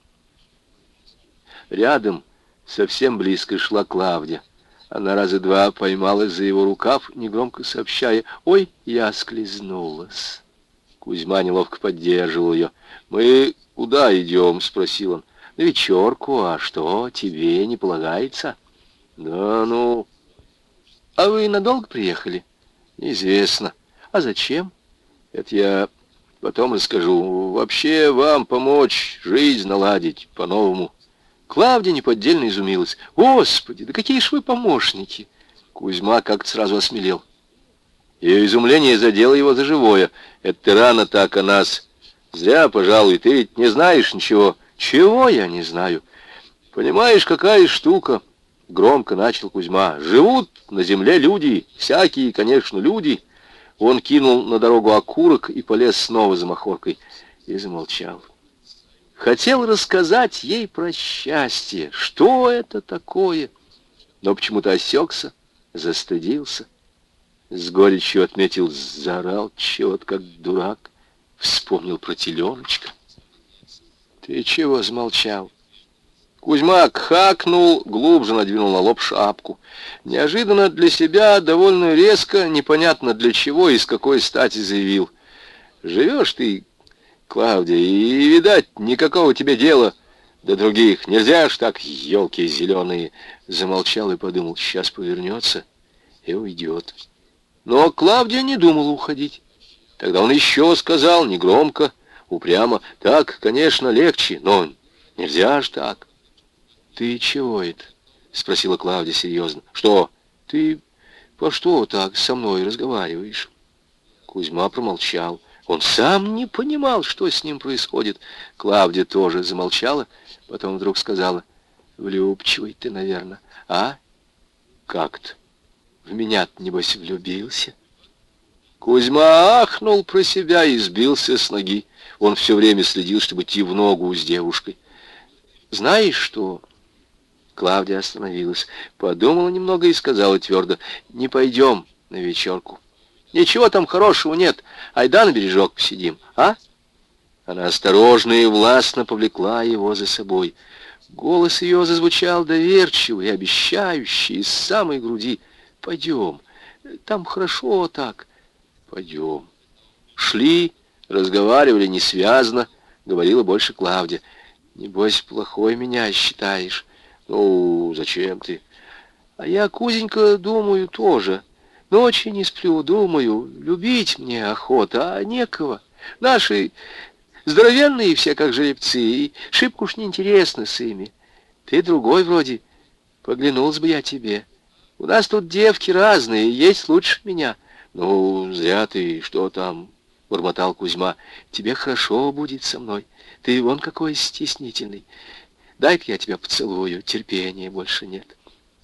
Рядом, совсем близко, шла Клавдия. Она раза два поймалась за его рукав, негромко сообщая, «Ой, я склизнулась». Кузьма неловко поддерживал ее. «Мы куда идем?» — спросил он. На вечерку, а что, тебе не полагается? Да ну... А вы надолго приехали? Неизвестно. А зачем? Это я потом расскажу. Вообще вам помочь, жизнь наладить по-новому. Клавдия неподдельно изумилась. Господи, да какие ж вы помощники! Кузьма как-то сразу осмелел. Ее изумление задело его за живое. Это ты рано так о нас. Зря, пожалуй, ты ведь не знаешь ничего. Чего я не знаю? Понимаешь, какая штука? Громко начал Кузьма. Живут на земле люди, всякие, конечно, люди. Он кинул на дорогу окурок и полез снова за махоркой. И замолчал. Хотел рассказать ей про счастье. Что это такое? Но почему-то осекся, застыдился. С горечью отметил, заорал чего-то, как дурак. Вспомнил про теленочка. Ты чего замолчал? Кузьмак хакнул, глубже надвинул на лоб шапку. Неожиданно для себя, довольно резко, непонятно для чего и с какой стати заявил. «Живешь ты, Клавдия, и, видать, никакого тебе дела до других. Нельзя ж так, елки зеленые!» Замолчал и подумал, сейчас повернется и уйдет. Но Клавдия не думала уходить. Тогда он еще сказал, негромко, упрямо, «Так, конечно, легче, но нельзя ж так». «Ты чего это?» — спросила Клавдия серьезно. «Что? Ты по что так со мной разговариваешь?» Кузьма промолчал. Он сам не понимал, что с ним происходит. Клавдия тоже замолчала, потом вдруг сказала, «Влюбчивый ты, наверное, а? Как-то. В меня небось, влюбился». Кузьма ахнул про себя и сбился с ноги. Он все время следил, чтобы идти в ногу с девушкой. «Знаешь что?» Клавдия остановилась, подумала немного и сказала твердо, «Не пойдем на вечерку. Ничего там хорошего нет. Айда на бережок посидим, а?» Она осторожно и властно повлекла его за собой. Голос ее зазвучал доверчиво и обещающий из самой груди. «Пойдем, там хорошо так. Пойдем». Шли, разговаривали несвязно, говорила больше Клавдия. «Небось, плохой меня считаешь». «Ну, зачем ты?» «А я, Кузенька, думаю тоже. Ночи не сплю, думаю, любить мне охота, а некого. Наши здоровенные все, как жеребцы, и шибко уж неинтересно с ими. Ты другой вроде, поглянулся бы я тебе. У нас тут девки разные, есть лучше меня». «Ну, зря ты, что там?» — бормотал Кузьма. «Тебе хорошо будет со мной. Ты вон какой стеснительный. Дай-ка я тебя поцелую, терпения больше нет.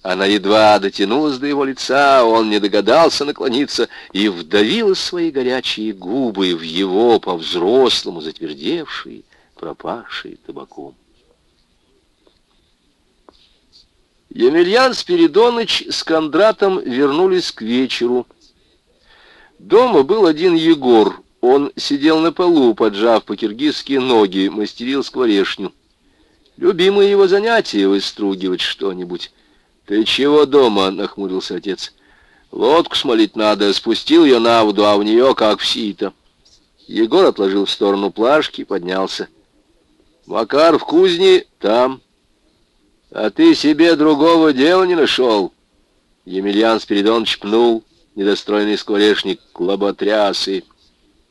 Она едва дотянулась до его лица, он не догадался наклониться и вдавила свои горячие губы в его по-взрослому затвердевшие, пропавшие табаком. Емельян Спиридоныч с Кондратом вернулись к вечеру. Дома был один Егор. Он сидел на полу, поджав по-киргизски ноги, мастерил скворешню. Любимое его занятие — выстругивать что-нибудь. «Ты чего дома?» — нахмурился отец. «Лодку смолить надо. Спустил ее на воду, а в нее как в сито». Егор отложил в сторону плашки, поднялся. «Макар в кузне там. А ты себе другого дела не нашел?» Емельян Спиридонович пнул недостроенный скворечник лоботрясы.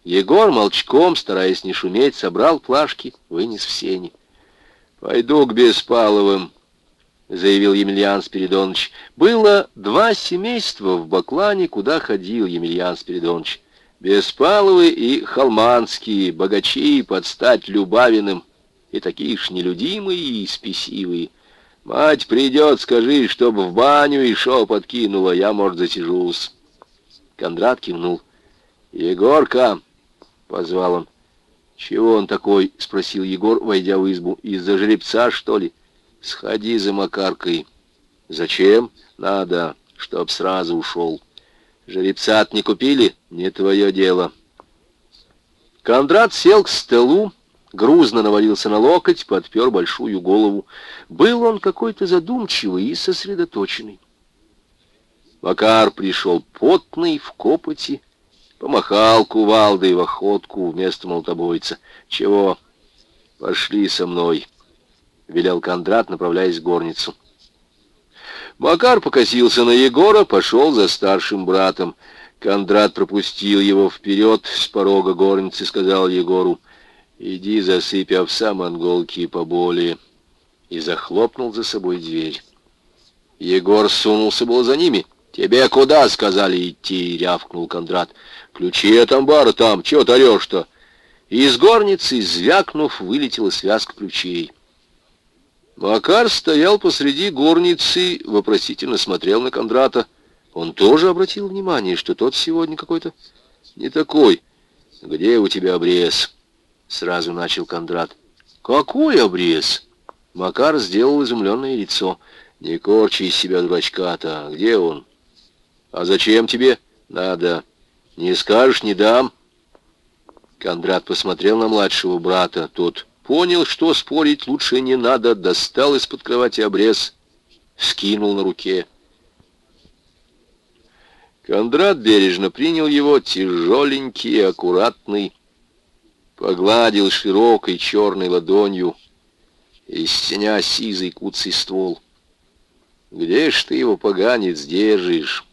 Егор молчком, стараясь не шуметь, собрал плашки, вынес в сени. «Пойду к Беспаловым», — заявил Емельян Спиридонович. Было два семейства в Баклане, куда ходил Емельян Спиридонович. Беспаловы и Холманские, богачи под стать Любавиным, и такие ж нелюдимые и спесивые. Мать придет, скажи, чтоб в баню и шо подкинула, я, может, затяжусь. Кондрат кивнул. «Егорка!» — позвал он. «Чего он такой?» — спросил Егор, войдя в избу. «Из-за жеребца, что ли?» «Сходи за Макаркой». «Зачем?» «Надо, чтоб сразу ушел». жеребца не купили? Не твое дело». Кондрат сел к столу, грузно навалился на локоть, подпер большую голову. Был он какой-то задумчивый и сосредоточенный. Макар пришел потный, в копоти, Помахал кувалдой в охотку вместо молотобойца. Чего? Пошли со мной. — велел Кондрат, направляясь в горницу. Макар покосился на Егора, пошел за старшим братом. Кондрат пропустил его вперед с порога горницы, сказал Егору, «Иди засыпь овса монголки поболее», и захлопнул за собой дверь. Егор сунулся было за ними. «Тебе куда?» — сказали идти, — рявкнул Кондрат. «Ключи от амбара там, чего ты орешь-то?» Из горницы, звякнув, вылетела связка ключей. Макар стоял посреди горницы, вопросительно смотрел на Кондрата. Он тоже обратил внимание, что тот сегодня какой-то не такой. «Где у тебя обрез?» — сразу начал Кондрат. «Какой обрез?» Макар сделал изумленное лицо. «Не корчи из себя дурачка-то. Где он?» «А зачем тебе?» «Надо. Не скажешь, не дам». Кондрат посмотрел на младшего брата. Тот Понял, что спорить лучше не надо, достал из-под кровати обрез, скинул на руке. Кондрат бережно принял его, тяжеленький и аккуратный, погладил широкой черной ладонью, из стеня сизый куцый ствол. Где ж ты его, поганец, держишь?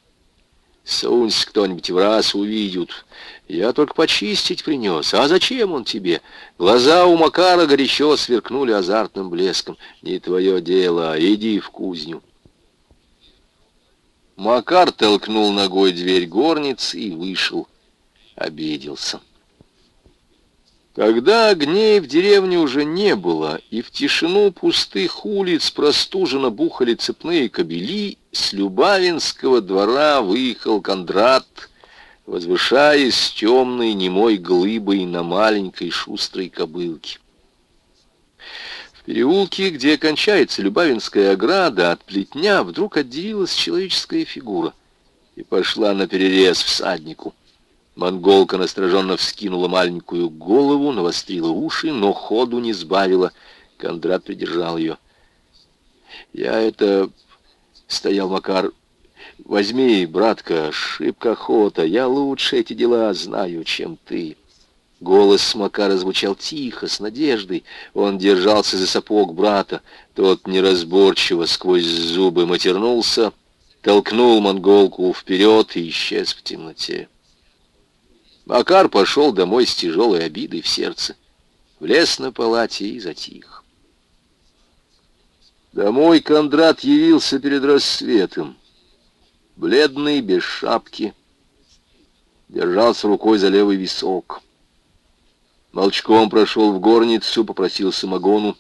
Сунься кто-нибудь в раз увидят. Я только почистить принес. А зачем он тебе? Глаза у Макара горячо сверкнули азартным блеском. Не твое дело, иди в кузню. Макар толкнул ногой дверь горницы и вышел. Обиделся. Когда огней в деревне уже не было, и в тишину пустых улиц простуженно бухали цепные кобели, с Любавинского двора выехал Кондрат, возвышаясь темной немой глыбой на маленькой шустрой кобылке. В переулке, где кончается Любавинская ограда, от плетня вдруг отделилась человеческая фигура и пошла на перерез всаднику. Монголка настороженно вскинула маленькую голову, навострила уши, но ходу не сбавила. Кондрат придержал ее. «Я это...» — стоял Макар. «Возьми, братка, шибко охота. Я лучше эти дела знаю, чем ты». Голос Макара звучал тихо, с надеждой. Он держался за сапог брата. Тот неразборчиво сквозь зубы матернулся, толкнул монголку вперед и исчез в темноте. Макар пошел домой с тяжелой обидой в сердце, влез на палате и затих. Домой Кондрат явился перед рассветом, бледный, без шапки, держался рукой за левый висок. Молчком прошел в горницу, попросил самогону.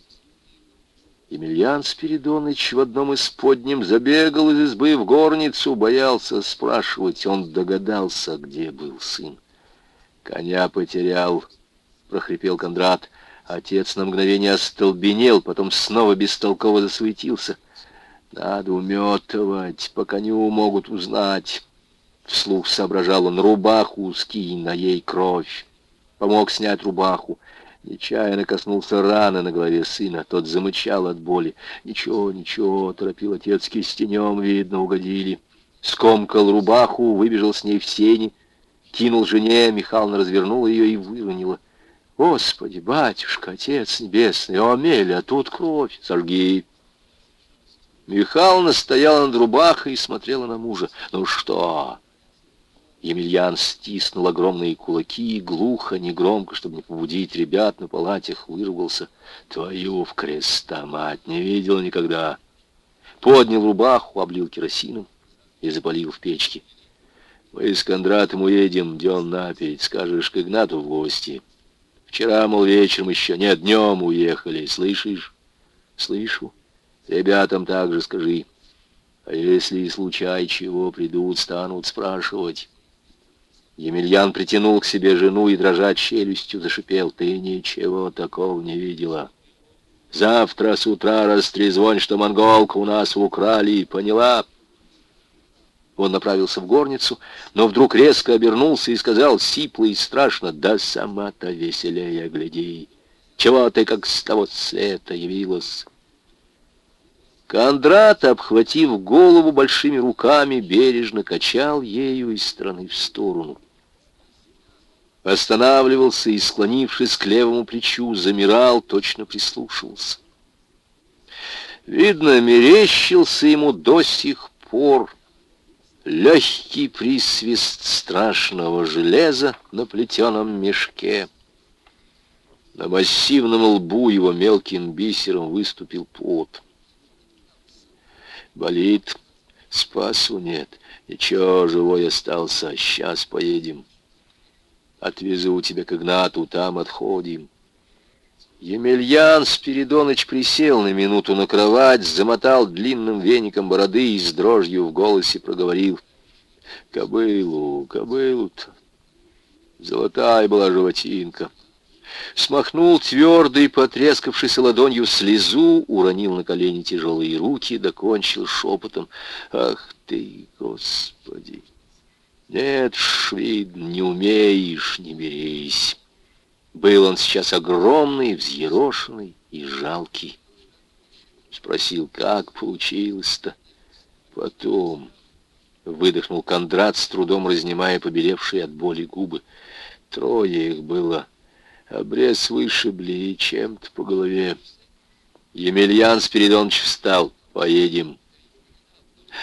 Емельян Спиридоныч в одном из подним забегал из избы в горницу, боялся спрашивать, он догадался, где был сын. «Коня потерял», — прохрипел Кондрат. Отец на мгновение остолбенел, потом снова бестолково засуетился. «Надо уметывать, по коню могут узнать». Вслух соображал он, рубаху скинь, на ей кровь. Помог снять рубаху. Нечаянно коснулся раны на голове сына. Тот замычал от боли. «Ничего, ничего», — торопил отец кистенем, видно, угодили. Скомкал рубаху, выбежал с ней в сени — кинул жене, Михайловна развернула ее и выронила. «Господи, батюшка, Отец Небесный, о, Амелия, тут кровь, сожги!» Михайловна стояла над рубахой и смотрела на мужа. «Ну что?» Емельян стиснул огромные кулаки и глухо, негромко, чтобы не побудить ребят на палатях, вырвался. «Твою в креста, мать, не видел никогда!» Поднял рубаху, облил керосином и запалил в печке. Мы с Кондратом уедем днем наперед, скажешь к Игнату в гости. Вчера, мол, вечером еще, нет, днем уехали, слышишь? Слышу. Ребятам также скажи. А если случай чего придут, станут спрашивать. Емельян притянул к себе жену и, дрожать челюстью, зашипел. Ты ничего такого не видела. Завтра с утра растрезвонь, что монголку у нас украли, поняла? Он направился в горницу, но вдруг резко обернулся и сказал сипло и страшно, «Да сама-то веселее гляди! Чего ты как с того света явилась?» Кондрат, обхватив голову большими руками, бережно качал ею из стороны в сторону. Останавливался и, склонившись к левому плечу, замирал, точно прислушивался. Видно, мерещился ему до сих пор легкий присвист страшного железа на плетеном мешке. На массивном лбу его мелким бисером выступил пот. Болит, спасу нет, ничего, живой остался, сейчас поедем. Отвезу тебя к Игнату, там отходим. Емельян Спиридоныч присел на минуту на кровать, замотал длинным веником бороды и с дрожью в голосе проговорил. Кобылу, кобылу-то. Золотая была животинка. Смахнул твердый, потрескавшийся ладонью слезу, уронил на колени тяжелые руки, докончил шепотом. Ах ты, Господи! Нет, Швид, не умеешь, не берись. Был он сейчас огромный, взъерошенный и жалкий. Спросил, как получилось-то? Потом выдохнул Кондрат, с трудом разнимая побелевшие от боли губы. Трое их было. Обрез вышибли и чем-то по голове. Емельян Спиридонович встал. «Поедем».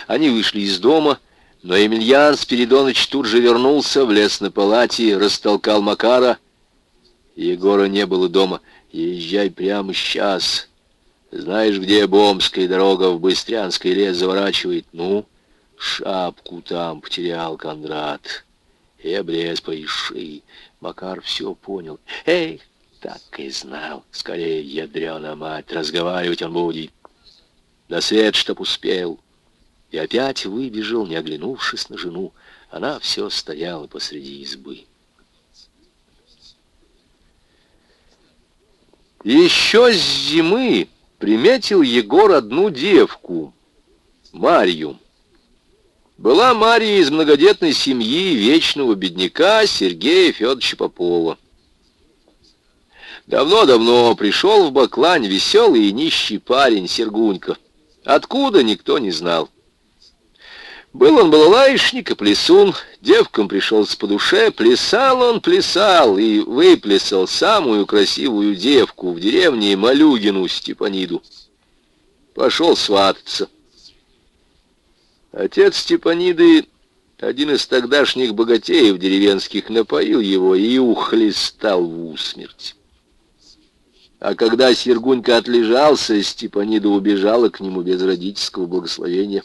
Они вышли из дома, но Емельян Спиридонович тут же вернулся, влез на палате, растолкал Макара — Егора не было дома. Езжай прямо сейчас. Знаешь, где Бомская дорога в Быстрянский лес заворачивает? Ну, шапку там потерял Кондрат. И обрез поиши. Макар все понял. Эй, так и знал. Скорее, ядрена мать, разговаривать он будет. На свет, чтоб успел. И опять выбежал, не оглянувшись на жену. Она все стояла посреди избы. Еще с зимы приметил Егор одну девку, Марью. Была Мария из многодетной семьи вечного бедняка Сергея Федоровича Попова. Давно-давно пришел в Баклань веселый и нищий парень Сергунька. Откуда, никто не знал. Был он балалайшник и плясун, девкам пришелся по душе, плясал он, плясал и выплясал самую красивую девку в деревне Малюгину Степаниду. Пошел свататься. Отец Степаниды, один из тогдашних богатеев деревенских, напоил его и ухлестал в усмерть. А когда Сергунька отлежался, Степанида убежала к нему без родительского благословения.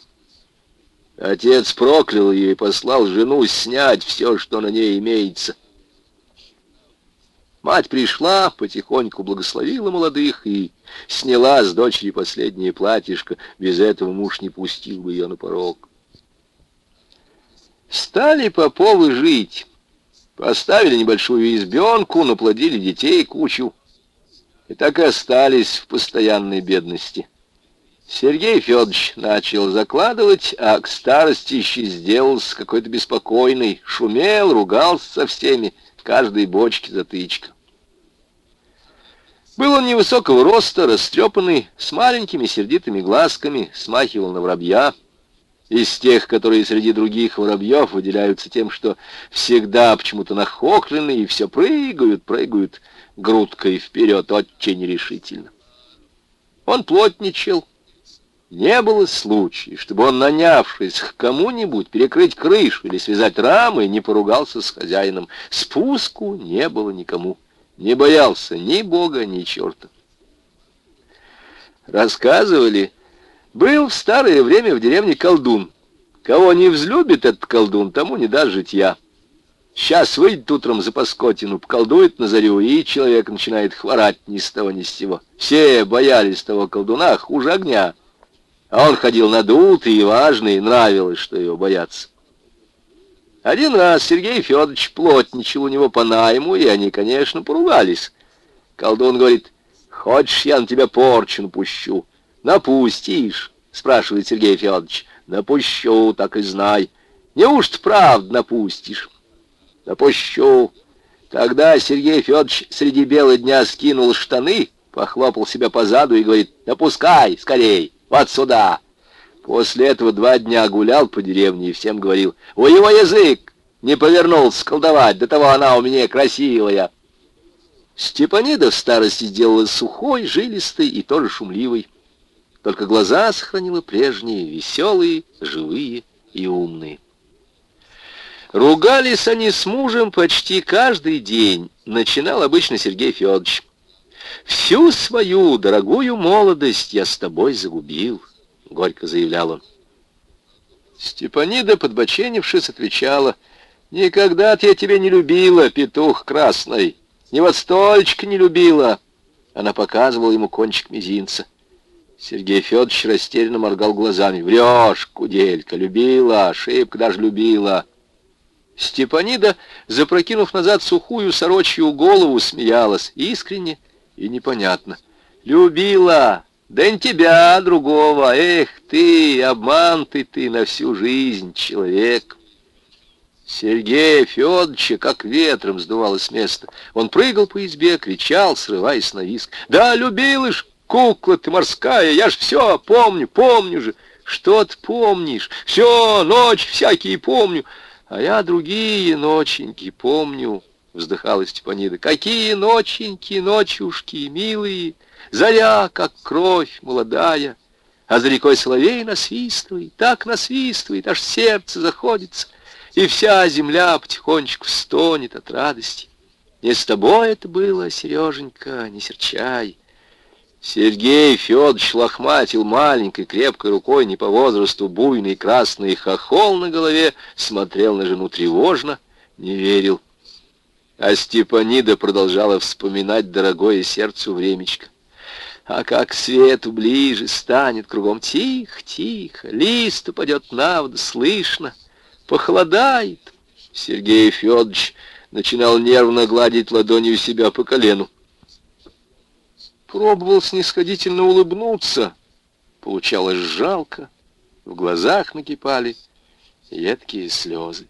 Отец проклял ее и послал жену снять все, что на ней имеется. Мать пришла, потихоньку благословила молодых и сняла с дочери последнее платьишко. Без этого муж не пустил бы ее на порог. Стали Поповы жить. Поставили небольшую избенку, наплодили детей кучу. И так и остались в постоянной бедности. Сергей Федорович начал закладывать, а к старости еще сделался какой-то беспокойный, шумел, ругался со всеми, каждой бочке затычка. Был он невысокого роста, растрепанный, с маленькими сердитыми глазками, смахивал на воробья, из тех, которые среди других воробьев выделяются тем, что всегда почему-то нахохлены и все прыгают, прыгают грудкой вперед очень решительно. Он плотничал, не было случая, чтобы он, нанявшись к кому-нибудь, перекрыть крышу или связать рамы, не поругался с хозяином. Спуску не было никому. Не боялся ни бога, ни черта. Рассказывали, был в старое время в деревне колдун. Кого не взлюбит этот колдун, тому не даст житья. Сейчас выйдет утром за паскотину, поколдует на зарю, и человек начинает хворать ни с того ни с сего. Все боялись того колдуна хуже огня. А он ходил надутый и важный, нравилось, что его боятся. Один раз Сергей Федорович плотничал у него по найму, и они, конечно, поругались. Колдун говорит, «Хочешь, я на тебя порчу напущу?» «Напустишь?» — спрашивает Сергей Федорович. «Напущу, так и знай. Неужто правда напустишь?» «Напущу». Тогда Сергей Федорович среди бела дня скинул штаны, похлопал себя по заду и говорит, «Напускай, скорей!» Вот сюда!» После этого два дня гулял по деревне и всем говорил, «У его язык не повернулся колдовать, до того она у меня красивая». Степанида в старости сделала сухой, жилистой и тоже шумливой. только глаза сохранила прежние, веселые, живые и умные. Ругались они с мужем почти каждый день, начинал обычно Сергей Федорович. «Всю свою дорогую молодость я с тобой загубил», — горько заявлял он. Степанида, подбоченившись, отвечала, «Никогда-то я тебя не любила, петух красный, ни вот стольчик не любила». Она показывала ему кончик мизинца. Сергей Федорович растерянно моргал глазами. «Врешь, куделька, любила, ошибка даже любила». Степанида, запрокинув назад сухую сорочью голову, смеялась искренне и непонятно. «Любила! Да не тебя, другого! Эх ты, обманутый ты на всю жизнь, человек!» Сергея Федоровича как ветром сдувало с места. Он прыгал по избе, кричал, срываясь на виск. «Да, любила ж, кукла ты морская, я ж все помню, помню же!» «Что ты помнишь? Все, ночь всякие помню!» «А я другие ноченьки помню!» — вздыхала Степанида. «Какие ноченьки, ночушки, милые! Заря, как кровь молодая!» А за рекой соловей насвистывает, так насвистывает, аж сердце заходится и вся земля потихонечку стонет от радости. Не с тобой это было, Сереженька, не серчай. Сергей Федорович лохматил маленькой крепкой рукой, не по возрасту, буйный красный хохол на голове, смотрел на жену тревожно, не верил. А Степанида продолжала вспоминать дорогое сердцу времечко. А как свету ближе станет, кругом тихо, тихо, лист упадет на воду, слышно — Похолодает. Сергей Федорович начинал нервно гладить ладонью себя по колену. Пробовал снисходительно улыбнуться. Получалось жалко. В глазах накипали едкие слезы.